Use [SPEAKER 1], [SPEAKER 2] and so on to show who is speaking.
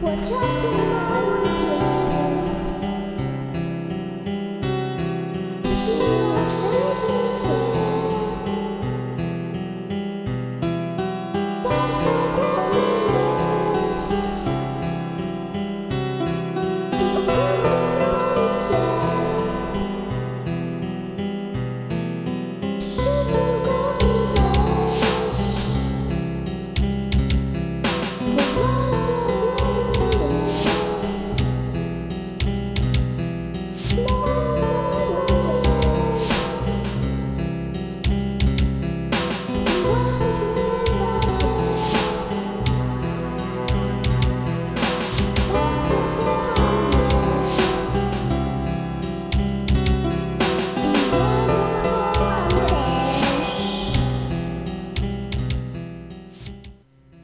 [SPEAKER 1] What you're